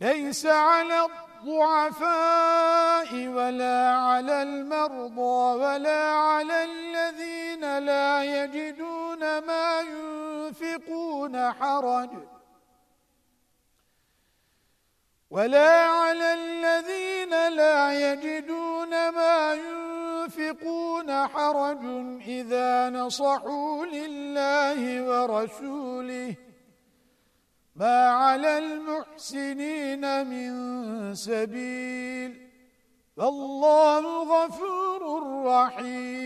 ليس على الضعفاء ولا على المرضى ولا على الذين لا يجدون ما ينفقون حرج. ولا على الذين لا يجدون ما ينفقون حرج إذا نصحوا لله ورسوله. ما على المحسنين من سبيل. فالله غفور رحيم.